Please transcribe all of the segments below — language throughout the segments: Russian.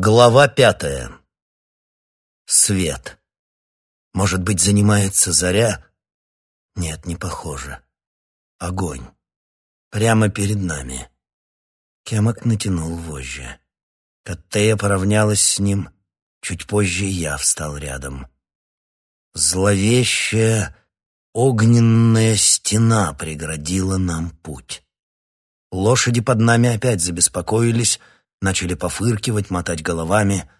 Глава пятая. Свет. Может быть, занимается заря? Нет, не похоже. Огонь. Прямо перед нами. Кемок натянул вожжи. Каттея поравнялась с ним. Чуть позже я встал рядом. Зловещая огненная стена преградила нам путь. Лошади под нами опять забеспокоились, начали пофыркивать, мотать головами.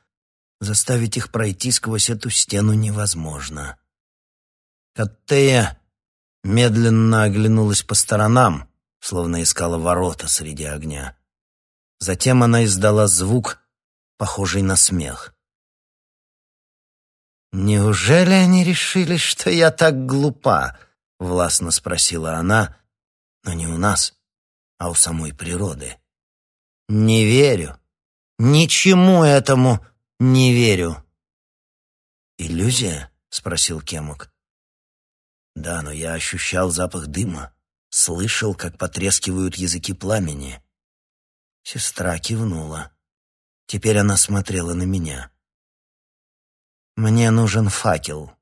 Заставить их пройти сквозь эту стену невозможно. Каттея медленно оглянулась по сторонам, словно искала ворота среди огня. Затем она издала звук, похожий на смех. «Неужели они решили, что я так глупа?» — властно спросила она, но не у нас, а у самой природы. Не верю. Ничему этому не верю. Иллюзия? спросил Кемук. Да, но я ощущал запах дыма, слышал, как потрескивают языки пламени. Сестра кивнула. Теперь она смотрела на меня. Мне нужен факел.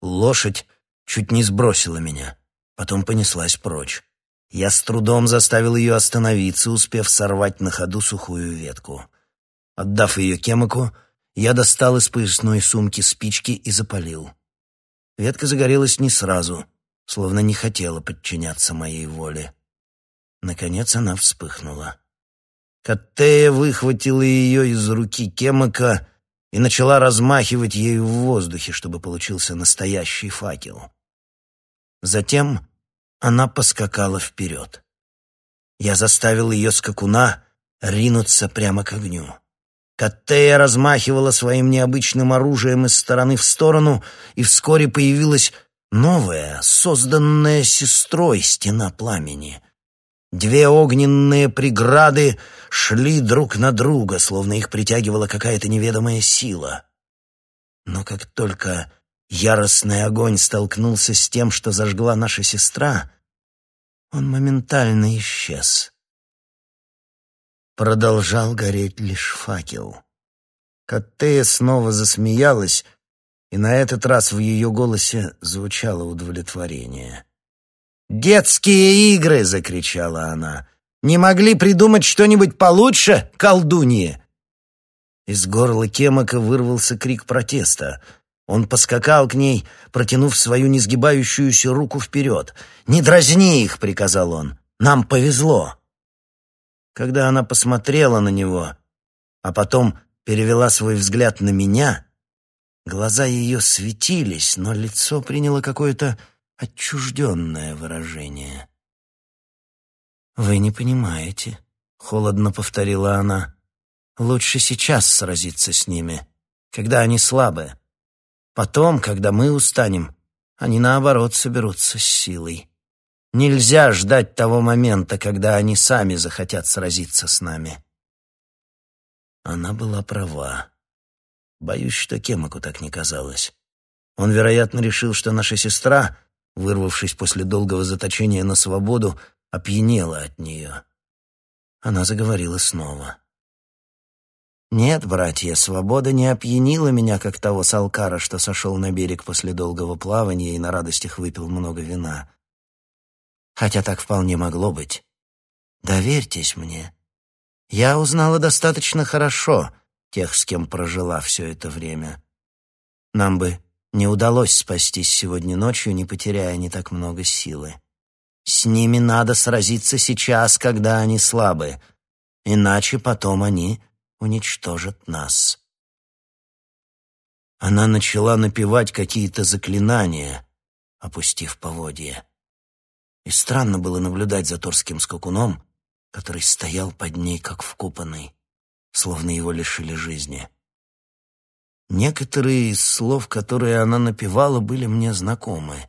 Лошадь чуть не сбросила меня, потом понеслась прочь. Я с трудом заставил ее остановиться, успев сорвать на ходу сухую ветку. Отдав ее Кемаку, я достал из поясной сумки спички и запалил. Ветка загорелась не сразу, словно не хотела подчиняться моей воле. Наконец она вспыхнула. Каттея выхватила ее из руки Кемака и начала размахивать ею в воздухе, чтобы получился настоящий факел. Затем она поскакала вперед. Я заставил ее скакуна ринуться прямо к огню. Каттея размахивала своим необычным оружием из стороны в сторону, и вскоре появилась новая, созданная сестрой стена пламени. Две огненные преграды шли друг на друга, словно их притягивала какая-то неведомая сила. Но как только яростный огонь столкнулся с тем, что зажгла наша сестра, он моментально исчез. Продолжал гореть лишь факел. Каттея снова засмеялась, и на этот раз в ее голосе звучало удовлетворение. «Детские игры!» — закричала она. «Не могли придумать что-нибудь получше, колдуньи?» Из горла Кемака вырвался крик протеста — он поскакал к ней, протянув свою несгибающуюся руку вперед. «Не дразни их!» — приказал он. «Нам повезло!» Когда она посмотрела на него, а потом перевела свой взгляд на меня, глаза ее светились, но лицо приняло какое-то отчужденное выражение. «Вы не понимаете», — холодно повторила она. «Лучше сейчас сразиться с ними, когда они слабые. Потом, когда мы устанем, они наоборот соберутся с силой. Нельзя ждать того момента, когда они сами захотят сразиться с нами. Она была права. Боюсь, что Кемаку так не казалось. Он, вероятно, решил, что наша сестра, вырвавшись после долгого заточения на свободу, опьянела от нее. Она заговорила снова. Нет, братья, свобода не опьянила меня, как того салкара, что сошел на берег после долгого плавания и на радостях выпил много вина. Хотя так вполне могло быть. Доверьтесь мне. Я узнала достаточно хорошо тех, с кем прожила все это время. Нам бы не удалось спастись сегодня ночью, не потеряя не так много силы. С ними надо сразиться сейчас, когда они слабы, иначе потом они уничтожат нас. Она начала напевать какие-то заклинания, опустив поводья. И странно было наблюдать за торским скакуном, который стоял под ней как вкопанный, словно его лишили жизни. Некоторые из слов, которые она напевала, были мне знакомы,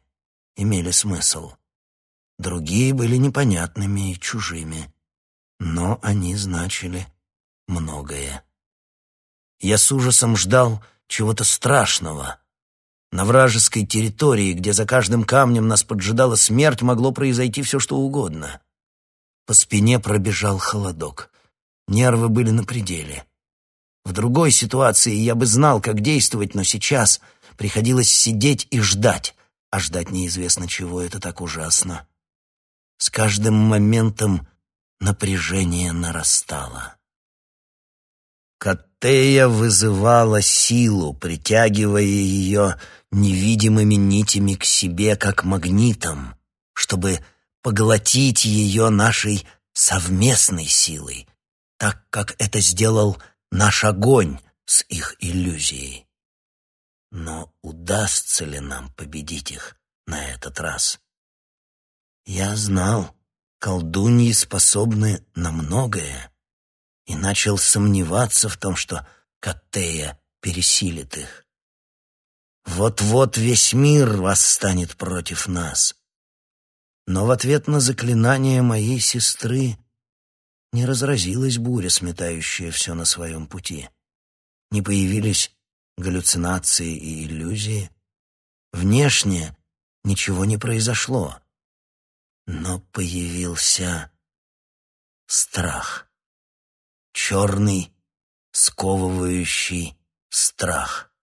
имели смысл. Другие были непонятными и чужими, но они значили многое. Я с ужасом ждал чего-то страшного. На вражеской территории, где за каждым камнем нас поджидала смерть, могло произойти все, что угодно. По спине пробежал холодок. Нервы были на пределе. другой ситуации я бы знал, как действовать, но сейчас приходилось сидеть и ждать, а ждать неизвестно чего, это так ужасно. С каждым моментом напряжение нарастало. Катея вызывала силу, притягивая ее невидимыми нитями к себе, как магнитом, чтобы поглотить ее нашей совместной силой, так как это сделал наш огонь с их иллюзией. Но удастся ли нам победить их на этот раз? Я знал, колдуньи способны на многое, и начал сомневаться в том, что Каттея пересилит их. Вот-вот весь мир восстанет против нас. Но в ответ на заклинание моей сестры не разразилась буря, сметающая все на своем пути. Не появились галлюцинации и иллюзии. Внешне ничего не произошло. Но появился страх. Черный, сковывающий страх.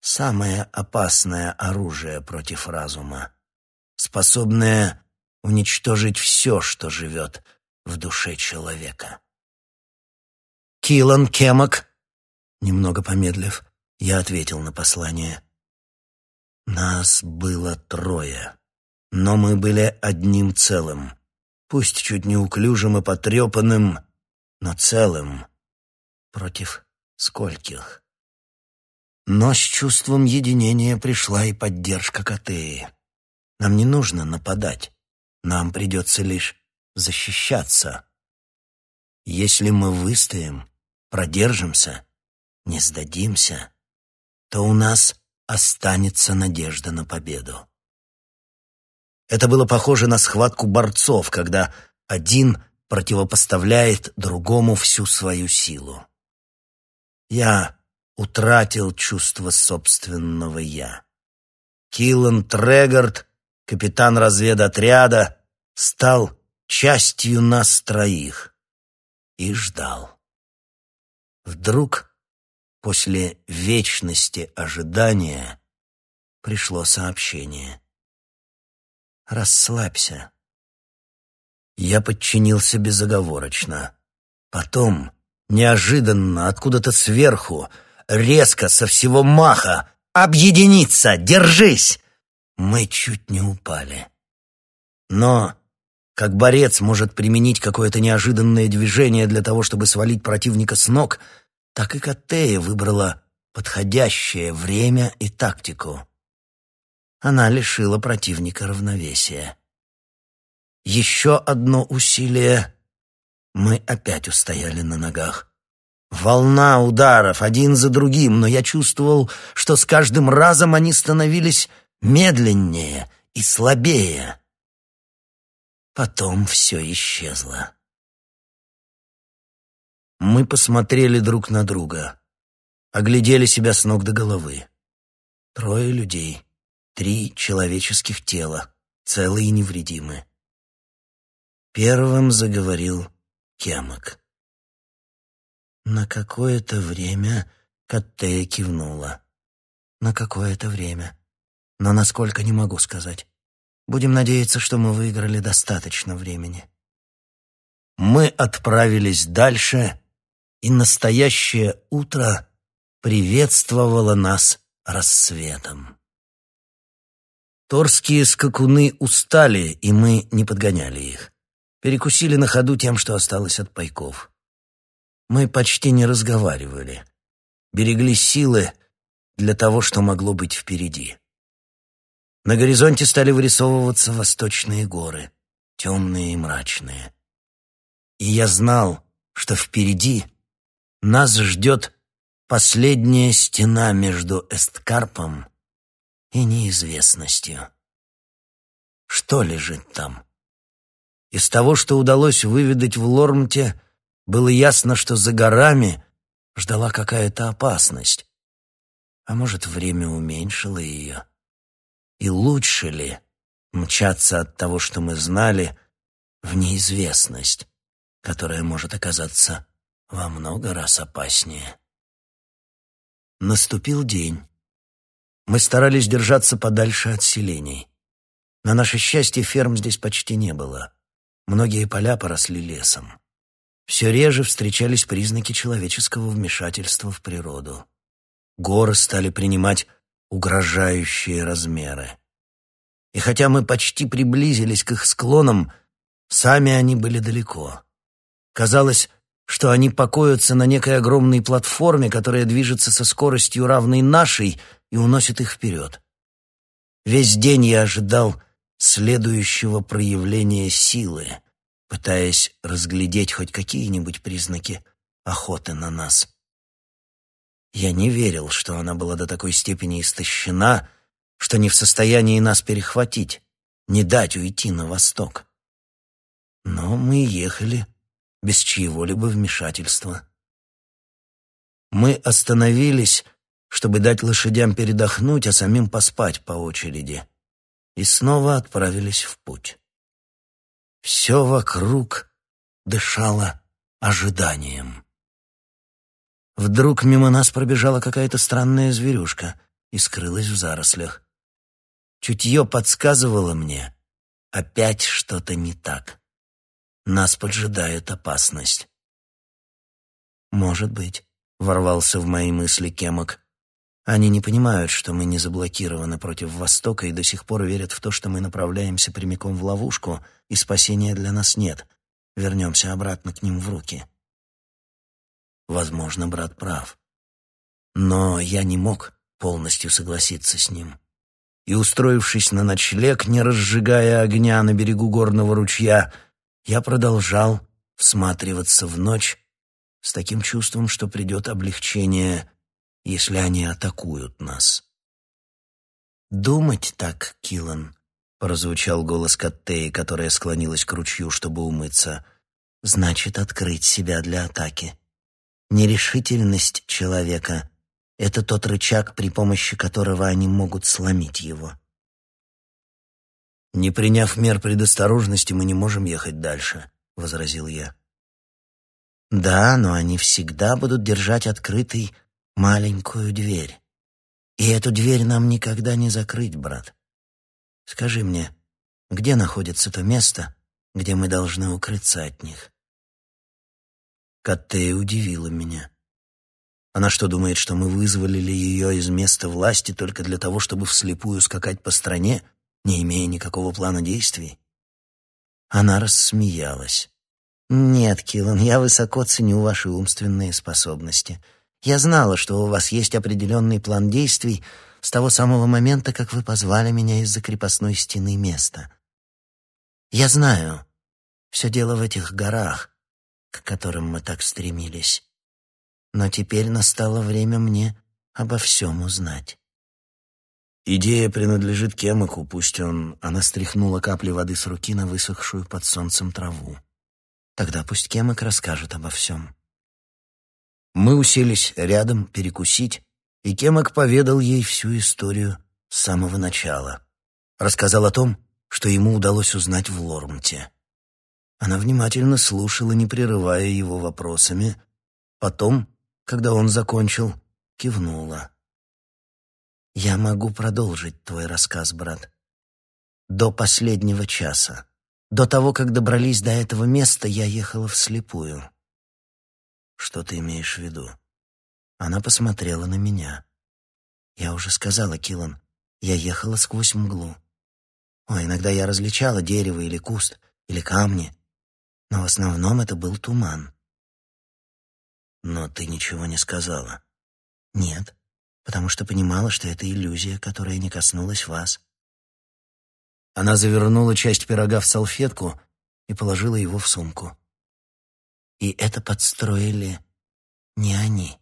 Самое опасное оружие против разума, способное уничтожить все, что живет в душе человека. «Килан Кемок!» Немного помедлив, я ответил на послание. Нас было трое, но мы были одним целым, пусть чуть неуклюжим и потрепанным, но целым. Против скольких? Но с чувством единения пришла и поддержка Катеи. Нам не нужно нападать, нам придется лишь защищаться. Если мы выстоим, продержимся, не сдадимся, то у нас останется надежда на победу. Это было похоже на схватку борцов, когда один противопоставляет другому всю свою силу. Я утратил чувство собственного «я». Киллан Трегард, капитан разведотряда, стал частью нас троих и ждал. Вдруг, после вечности ожидания, пришло сообщение. «Расслабься». Я подчинился безоговорочно. Потом, неожиданно, откуда-то сверху, резко, со всего маха, «Объединиться! Держись!» Мы чуть не упали. Но как борец может применить какое-то неожиданное движение для того, чтобы свалить противника с ног, так и Катея выбрала подходящее время и тактику. Она лишила противника равновесия. Еще одно усилие — мы опять устояли на ногах. Волна ударов, один за другим, но я чувствовал, что с каждым разом они становились медленнее и слабее. Потом все исчезло. Мы посмотрели друг на друга, оглядели себя с ног до головы. Трое людей, три человеческих тела, целые и невредимы. Первым заговорил Кемок. На какое-то время Каттея кивнула. На какое-то время. Но насколько не могу сказать. Будем надеяться, что мы выиграли достаточно времени. Мы отправились дальше, и настоящее утро приветствовало нас рассветом. Торские скакуны устали, и мы не подгоняли их. Перекусили на ходу тем, что осталось от пайков. Мы почти не разговаривали. Берегли силы для того, что могло быть впереди. На горизонте стали вырисовываться восточные горы, темные и мрачные. И я знал, что впереди нас ждет последняя стена между Эсткарпом и неизвестностью. Что лежит там? Из того, что удалось выведать в Лормте, было ясно, что за горами ждала какая-то опасность. А может, время уменьшило ее? И лучше ли мчаться от того, что мы знали, в неизвестность, которая может оказаться во много раз опаснее? Наступил день. Мы старались держаться подальше от селений. На наше счастье, ферм здесь почти не было. Многие поля поросли лесом. Все реже встречались признаки человеческого вмешательства в природу. Горы стали принимать угрожающие размеры. И хотя мы почти приблизились к их склонам, сами они были далеко. Казалось, что они покоятся на некой огромной платформе, которая движется со скоростью, равной нашей, и уносит их вперед. Весь день я ожидал следующего проявления силы, пытаясь разглядеть хоть какие-нибудь признаки охоты на нас. Я не верил, что она была до такой степени истощена, что не в состоянии нас перехватить, не дать уйти на восток. Но мы ехали без чьего-либо вмешательства. Мы остановились, чтобы дать лошадям передохнуть, а самим поспать по очереди, и снова отправились в путь. Все вокруг дышало ожиданием. Вдруг мимо нас пробежала какая-то странная зверюшка и скрылась в зарослях. Чутье подсказывало мне, опять что-то не так. Нас поджидает опасность. «Может быть», — ворвался в мои мысли Кемок. «Они не понимают, что мы не заблокированы против Востока и до сих пор верят в то, что мы направляемся прямиком в ловушку, и спасения для нас нет. Вернемся обратно к ним в руки». Возможно, брат прав. Но я не мог полностью согласиться с ним. И, устроившись на ночлег, не разжигая огня на берегу горного ручья, я продолжал всматриваться в ночь с таким чувством, что придет облегчение, если они атакуют нас. «Думать так, Киллан», — прозвучал голос Каттеи, которая склонилась к ручью, чтобы умыться, — «значит открыть себя для атаки. Нерешительность человека — это тот рычаг, при помощи которого они могут сломить его». «Не приняв мер предосторожности, мы не можем ехать дальше», — возразил я. «Да, но они всегда будут держать открытой маленькую дверь. И эту дверь нам никогда не закрыть, брат. Скажи мне, где находится то место, где мы должны укрыться от них?» Каттея удивила меня. Она что, думает, что мы вызволили ее из места власти только для того, чтобы вслепую скакать по стране — не имея никакого плана действий? Она рассмеялась. «Нет, Киллан, я высоко ценю ваши умственные способности. Я знала, что у вас есть определенный план действий с того самого момента, как вы позвали меня из-за крепостной стены места. Я знаю, все дело в этих горах, к которым мы так стремились. Но теперь настало время мне обо всем узнать. Идея принадлежит Кемаку, пусть он... Она стряхнула капли воды с руки на высохшую под солнцем траву. Тогда пусть Кемак расскажет обо всем. Мы уселись рядом перекусить, и Кемак поведал ей всю историю с самого начала. Рассказал о том, что ему удалось узнать в Лормте. Она внимательно слушала, не прерывая его вопросами. Потом, когда он закончил, кивнула. Я могу продолжить твой рассказ, брат. До последнего часа. До того, как добрались до этого места, я ехала вслепую. Что ты имеешь в виду? Она посмотрела на меня. Я уже сказала, Килан, я ехала сквозь мглу. О, иногда я различала дерево или куст, или камни, но в основном это был туман. Но ты ничего не сказала. Нет потому что понимала, что это иллюзия, которая не коснулась вас. Она завернула часть пирога в салфетку и положила его в сумку. И это подстроили не они.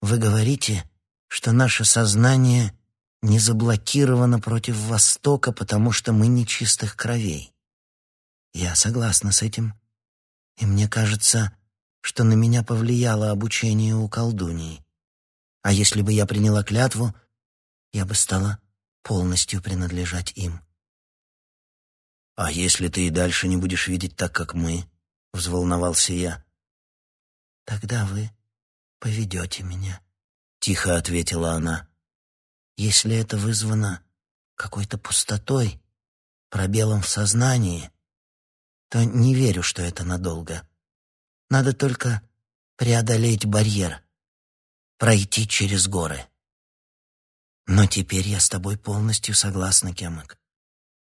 Вы говорите, что наше сознание не заблокировано против Востока, потому что мы не чистых кровей. Я согласна с этим. И мне кажется, что на меня повлияло обучение у колдуней. А если бы я приняла клятву, я бы стала полностью принадлежать им. «А если ты и дальше не будешь видеть так, как мы?» — взволновался я. «Тогда вы поведете меня», — тихо ответила она. «Если это вызвано какой-то пустотой, пробелом в сознании, то не верю, что это надолго. Надо только преодолеть барьер, пройти через горы. Но теперь я с тобой полностью согласна, Кемок.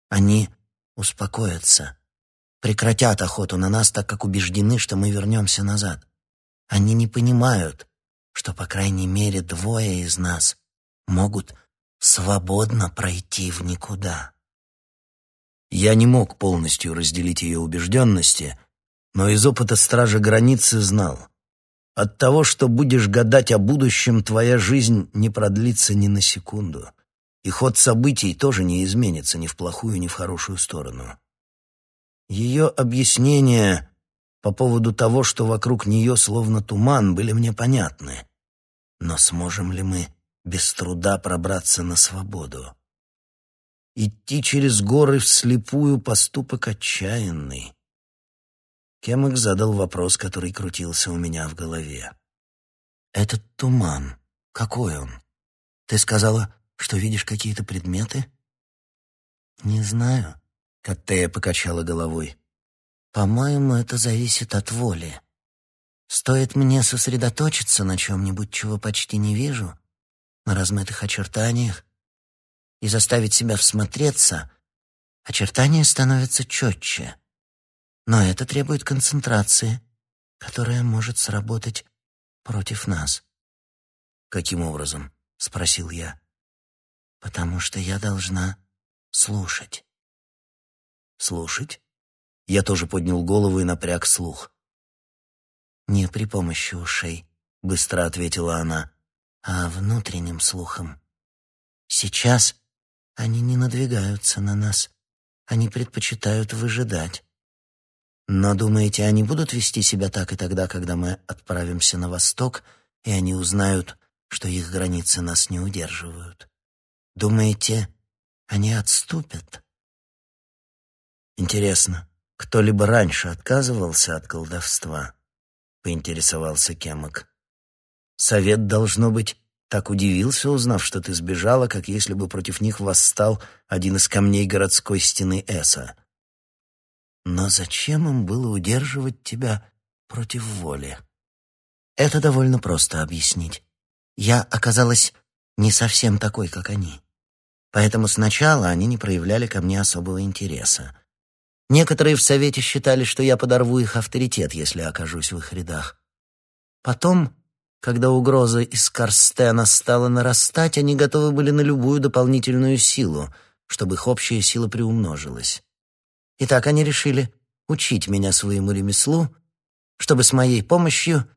Они успокоятся, прекратят охоту на нас, так как убеждены, что мы вернемся назад. Они не понимают, что, по крайней мере, двое из нас могут свободно пройти в никуда. Я не мог полностью разделить ее убежденности, но из опыта стража границы знал. От того, что будешь гадать о будущем, твоя жизнь не продлится ни на секунду. И ход событий тоже не изменится ни в плохую, ни в хорошую сторону. Ее объяснения по поводу того, что вокруг нее словно туман, были мне понятны. Но сможем ли мы без труда пробраться на свободу? Идти через горы вслепую поступок отчаянный. Кемок задал вопрос, который крутился у меня в голове. «Этот туман, какой он? Ты сказала, что видишь какие-то предметы?» «Не знаю», — Каттея покачала головой. «По-моему, это зависит от воли. Стоит мне сосредоточиться на чем-нибудь, чего почти не вижу, на размытых очертаниях, и заставить себя всмотреться, очертания становятся четче. Но это требует концентрации, которая может сработать против нас. «Каким образом?» — спросил я. «Потому что я должна слушать». «Слушать?» Я тоже поднял голову и напряг слух. «Не при помощи ушей», — быстро ответила она, — «а внутренним слухом. Сейчас они не надвигаются на нас. Они предпочитают выжидать. Но думаете, они будут вести себя так и тогда, когда мы отправимся на восток, и они узнают, что их границы нас не удерживают? Думаете, они отступят? Интересно, кто-либо раньше отказывался от колдовства? Поинтересовался Кемок. Совет, должно быть, так удивился, узнав, что ты сбежала, как если бы против них восстал один из камней городской стены Эса. Но зачем им было удерживать тебя против воли? Это довольно просто объяснить. Я оказалась не совсем такой, как они. Поэтому сначала они не проявляли ко мне особого интереса. Некоторые в совете считали, что я подорву их авторитет, если окажусь в их рядах. Потом когда угроза из Карстена стала нарастать, они готовы были на любую дополнительную силу, чтобы их общая сила приумножилась. И так они решили учить меня своему ремеслу, чтобы с моей помощью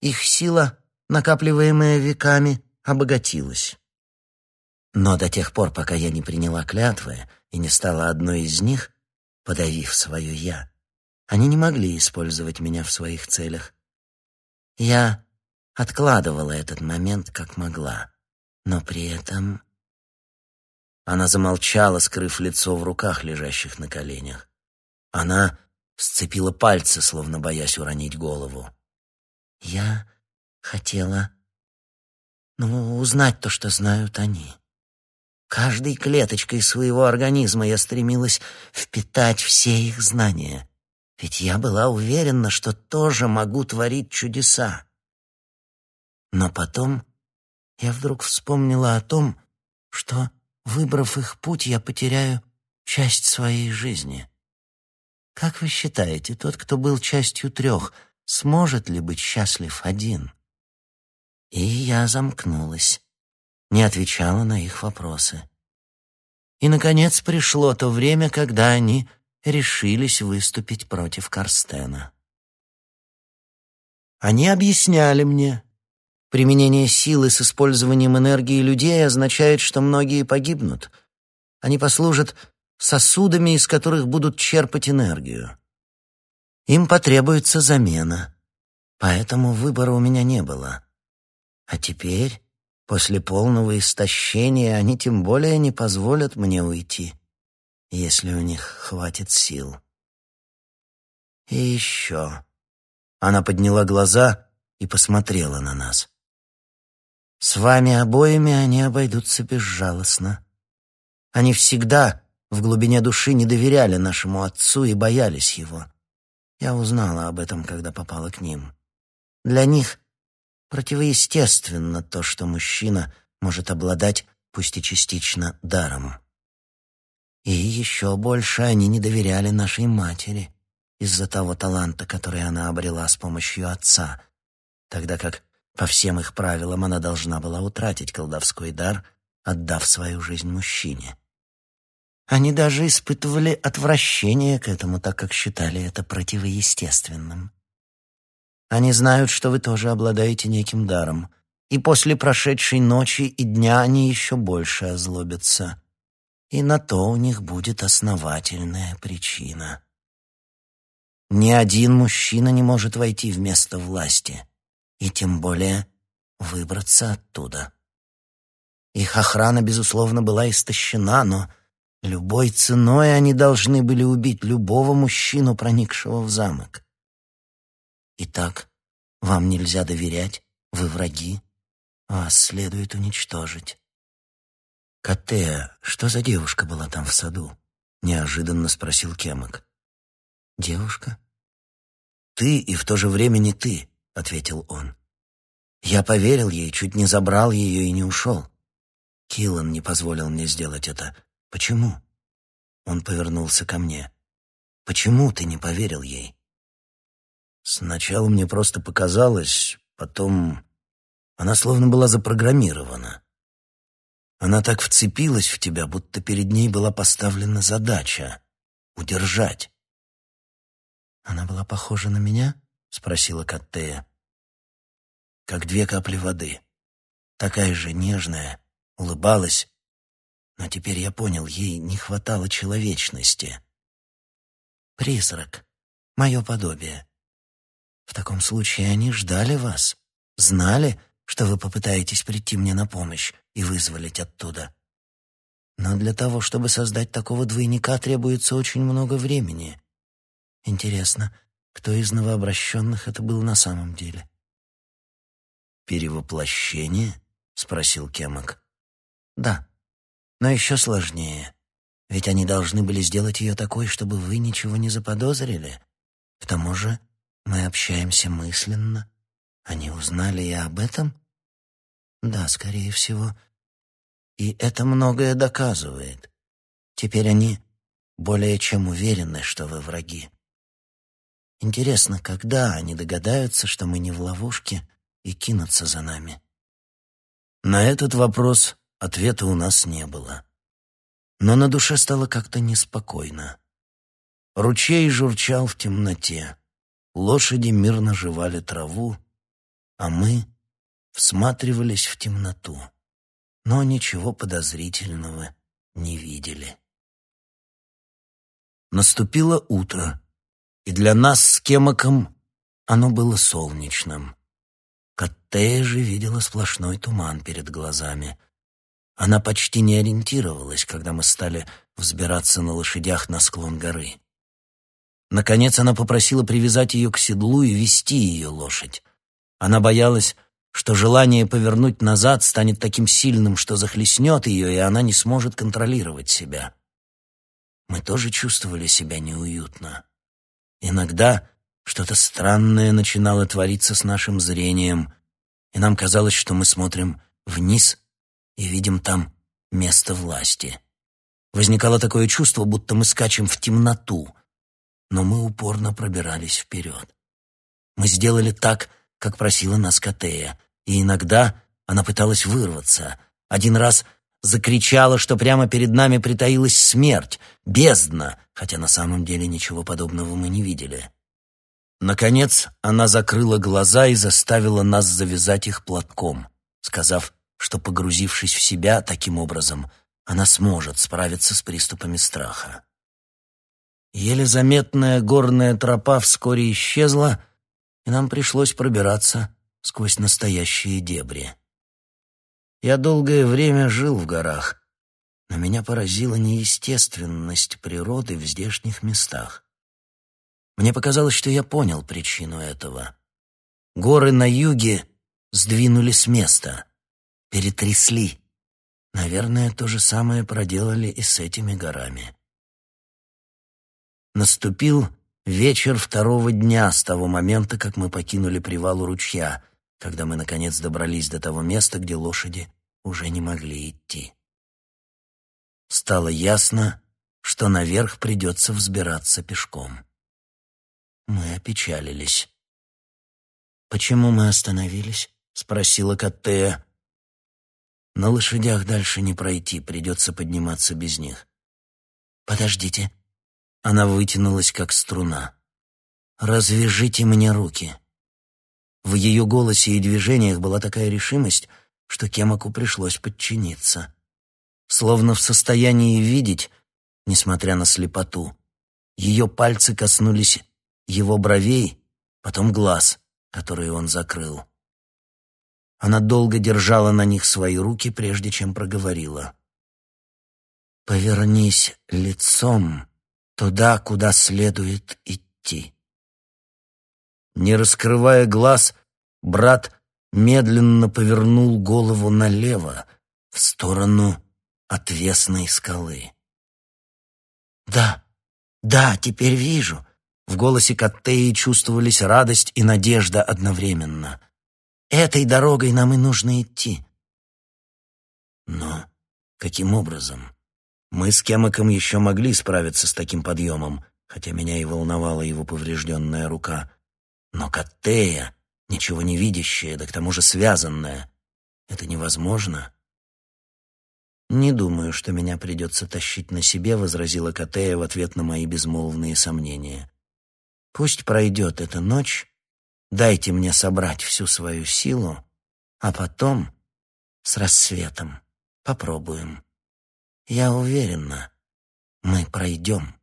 их сила, накапливаемая веками, обогатилась. Но до тех пор, пока я не приняла клятвы и не стала одной из них, подавив свое «я», они не могли использовать меня в своих целях. Я откладывала этот момент как могла, но при этом... Она замолчала, скрыв лицо в руках, лежащих на коленях. Она сцепила пальцы, словно боясь уронить голову. Я хотела, ну, узнать то, что знают они. Каждой клеточкой своего организма я стремилась впитать все их знания, ведь я была уверена, что тоже могу творить чудеса. Но потом я вдруг вспомнила о том, что, выбрав их путь, я потеряю часть своей жизни. Как вы считаете, тот, кто был частью трех, сможет ли быть счастлив один? И я замкнулась, не отвечала на их вопросы. И, наконец, пришло то время, когда они решились выступить против Карстена. Они объясняли мне, Применение силы с использованием энергии людей означает, что многие погибнут. Они послужат сосудами, из которых будут черпать энергию. Им потребуется замена, поэтому выбора у меня не было. А теперь, после полного истощения, они тем более не позволят мне уйти, если у них хватит сил. И еще. Она подняла глаза и посмотрела на нас. С вами обоими они обойдутся безжалостно. Они всегда в глубине души не доверяли нашему отцу и боялись его. Я узнала об этом, когда попала к ним. Для них противоестественно то, что мужчина может обладать, пусть и частично, даром. И еще больше они не доверяли нашей матери из-за того таланта, который она обрела с помощью отца, тогда как по всем их правилам она должна была утратить колдовской дар, отдав свою жизнь мужчине. Они даже испытывали отвращение к этому, так как считали это противоестественным. Они знают, что вы тоже обладаете неким даром, и после прошедшей ночи и дня они еще больше озлобятся. И на то у них будет основательная причина. Ни один мужчина не может войти в место власти, и тем более выбраться оттуда. Их охрана, безусловно, была истощена, но любой ценой они должны были убить любого мужчину, проникшего в замок. Итак, вам нельзя доверять, вы враги, вас следует уничтожить. «Катея, что за девушка была там в саду?» — неожиданно спросил Кемок. «Девушка?» «Ты и в то же время не ты», — ответил он. «Я поверил ей, чуть не забрал ее и не ушел. Киллан не позволил мне сделать это. Почему?» Он повернулся ко мне. «Почему ты не поверил ей?» «Сначала мне просто показалось, потом она словно была запрограммирована. Она так вцепилась в тебя, будто перед ней была поставлена задача — удержать. «Она была похожа на меня?» — спросила Каттея. «Как две капли воды. Такая же нежная, улыбалась. Но теперь я понял, ей не хватало человечности. Призрак, мое подобие. В таком случае они ждали вас, знали, что вы попытаетесь прийти мне на помощь и вызволить оттуда. Но для того, чтобы создать такого двойника, требуется очень много времени. Интересно, кто из новообращенных это был на самом деле? «Перевоплощение?» — спросил Кемок. «Да, но еще сложнее. Ведь они должны были сделать ее такой, чтобы вы ничего не заподозрили. К тому же мы общаемся мысленно. Они узнали и об этом?» Да, скорее всего. И это многое доказывает. Теперь они более чем уверены, что вы враги. Интересно, когда они догадаются, что мы не в ловушке, и кинутся за нами? На этот вопрос ответа у нас не было. Но на душе стало как-то неспокойно. Ручей журчал в темноте, лошади мирно жевали траву, а мы всматривались в темноту, но ничего подозрительного не видели. Наступило утро, и для нас с Кемаком оно было солнечным. Каттея же видела сплошной туман перед глазами. Она почти не ориентировалась, когда мы стали взбираться на лошадях на склон горы. Наконец она попросила привязать ее к седлу и вести ее лошадь. Она боялась, что желание повернуть назад станет таким сильным, что захлестнет ее, и она не сможет контролировать себя. Мы тоже чувствовали себя неуютно. Иногда что-то странное начинало твориться с нашим зрением, и нам казалось, что мы смотрим вниз и видим там место власти. Возникало такое чувство, будто мы скачем в темноту, но мы упорно пробирались вперед. Мы сделали так, как просила нас Катея, и иногда она пыталась вырваться. Один раз закричала, что прямо перед нами притаилась смерть, бездна, хотя на самом деле ничего подобного мы не видели. Наконец она закрыла глаза и заставила нас завязать их платком, сказав, что, погрузившись в себя таким образом, она сможет справиться с приступами страха. Еле заметная горная тропа вскоре исчезла, и нам пришлось пробираться сквозь настоящие дебри. Я долгое время жил в горах, но меня поразила неестественность природы в здешних местах. Мне показалось, что я понял причину этого. Горы на юге сдвинули с места. перетрясли. Наверное, то же самое проделали и с этими горами. Наступил вечер второго дня с того момента, как мы покинули привал у ручья, когда мы, наконец, добрались до того места, где лошади уже не могли идти. Стало ясно, что наверх придется взбираться пешком. Мы опечалились. «Почему мы остановились?» — спросила Каттея. «На лошадях дальше не пройти, придется подниматься без них». «Подождите». Она вытянулась, как струна. «Развяжите мне руки». В ее голосе и движениях была такая решимость, что Кемаку пришлось подчиниться. Словно в состоянии видеть, несмотря на слепоту, ее пальцы коснулись его бровей, потом глаз которые он закрыл. Она долго держала на них свои руки, прежде чем проговорила. «Повернись лицом туда, куда следует идти». Не раскрывая глаз, брат медленно повернул голову налево, в сторону отвесной скалы. «Да, да, теперь вижу», в голосе Каттеи чувствовались радость и надежда одновременно. «Этой дорогой нам и нужно идти». Но каким образом? Мы с Кемаком еще могли справиться с таким подъемом, хотя меня и волновала его поврежденная рука. Но Каттея, ничего не видящая, да к тому же связанная, это невозможно. «Не думаю, что меня придется тащить на себе», — возразила Катея в ответ на мои безмолвные сомнения. Пусть пройдет эта ночь, дайте мне собрать всю свою силу, а потом, с рассветом, попробуем. Я уверена, мы пройдем.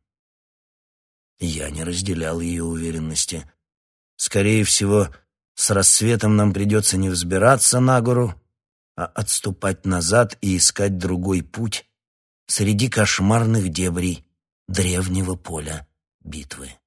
Я не разделял ее уверенности. Скорее всего, с рассветом нам придется не взбираться на гору, а отступать назад и искать другой путь среди кошмарных дебрей древнего поля битвы.